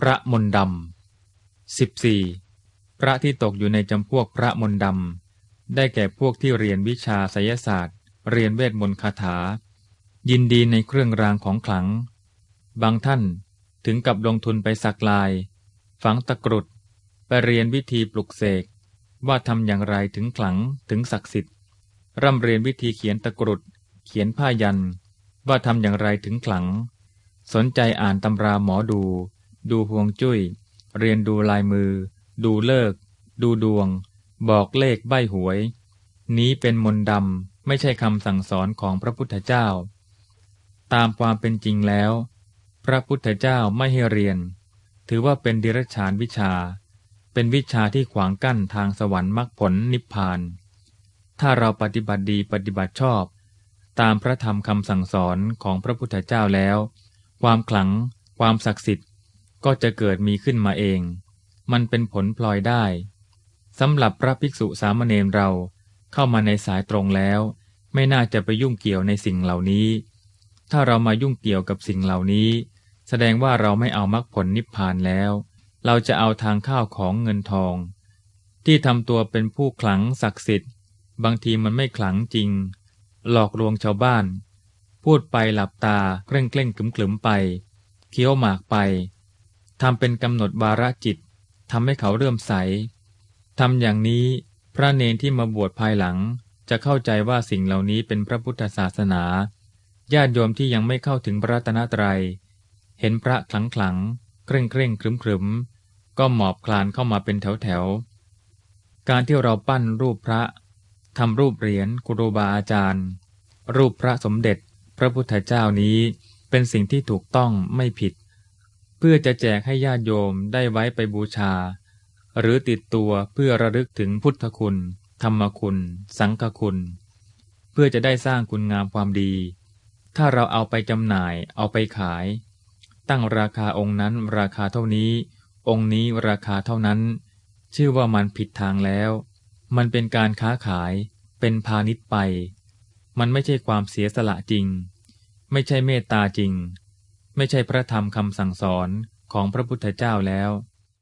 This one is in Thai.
พระมนต์ดำสิบสี่พระที่ตกอยู่ในจำพวกพระมนต์ดำได้แก่พวกที่เรียนวิชาไสยศาสตร์ เรียนเวทมนต์คาถา ยินดีในเครื่องรางของขลัง บางท่านถึงกับลงทุนไปสักลาย ฝังตะกรุด ไปเรียนวิธีปลุกเสก ว่าทำอย่างไรถึงขลังถึงศักดิ์สิทธิ์ ร่ำเรียนวิธีเขียนตะกรุด เขียนผ้ายัน ว่าทำอย่างไรถึงขลัง สนใจอ่านตำราหมอดู ดูห่วงจุย้ย เรียนดูลายมือ ดูเลิก ดูดวง บอกเลขใบหวย นี้เป็นมนต์ดำ ไม่ใช่คำสั่งสอนของพระพุทธเจ้า ตามความเป็นจริงแล้ว พระพุทธเจ้าไม่ให้เรียน ถือว่าเป็นดิรชานวิชา เป็นวิชาที่ขวางกั้นทางสวรรค์มรรคผลนิพพาน ถ้าเราปฏิบัติดีปฏิบัติชอบ ตามพระธรรมคำสั่งสอนของพระพุทธเจ้าแล้ว ความขลังความศักดิ์สิทธิ์ ก็จะเกิดมีขึ้นมาเอง มันเป็นผลพลอยได้สำหรับพระภิกษุสามเณรเราเข้ามาในสายตรงแล้ว ไม่น่าจะไปยุ่งเกี่ยวในสิ่งเหล่านี้ ถ้าเรามายุ่งเกี่ยวกับสิ่งเหล่านี้ แสดงว่าเราไม่เอามรรคผลนิพพานแล้ว เราจะเอาทางข้าวของเงินทอง ที่ทำตัวเป็นผู้ขลังศักดิ์สิทธิ์ บางทีมันไม่ขลังจริง หลอกลวงชาวบ้าน พูดไปหลับตาเคร่งเคร่งกลึมๆไป เคี้ยวหมากไป ทำเป็นกำหนดบาระจิตทำให้เขาเริ่มใสทำอย่างนี้พระเนนที่มาบวชภายหลัง จะเข้าใจว่าสิ่งเหล่านี้เป็นพระพุทธศาสนาญาติโยมที่ยังไม่เข้าถึงพระตนตรัย เห็นพระขลังขลังเคร่งเคร่งครึมครึมก็หมอบคลานเข้ามาเป็นแถวแถวการที่เราปั้นรูปพระทำรูปเหรียญครูบาอาจารย์ รูปพระสมเด็จ พระพุทธเจ้านี้เป็นสิ่งที่ถูกต้องไม่ผิด เพื่อจะแจกให้ญาติโยมได้ไว้ไปบูชา หรือติดตัวเพื่อระลึกถึงพุทธคุณ ธรรมคุณ สังฆคุณ เพื่อจะได้สร้างคุณงามความดี ถ้าเราเอาไปจำหน่ายเอาไปขาย ตั้งราคาองค์นั้นราคาเท่านี้ องค์นี้ราคาเท่านั้น ชื่อว่ามันผิดทางแล้ว มันเป็นการค้าขาย เป็นพาณิชย์ไป มันไม่ใช่ความเสียสละจริง ไม่ใช่เมตตาจริง ไม่ใช่พระธรรมคำสั่งสอนของพระพุทธเจ้าแล้ว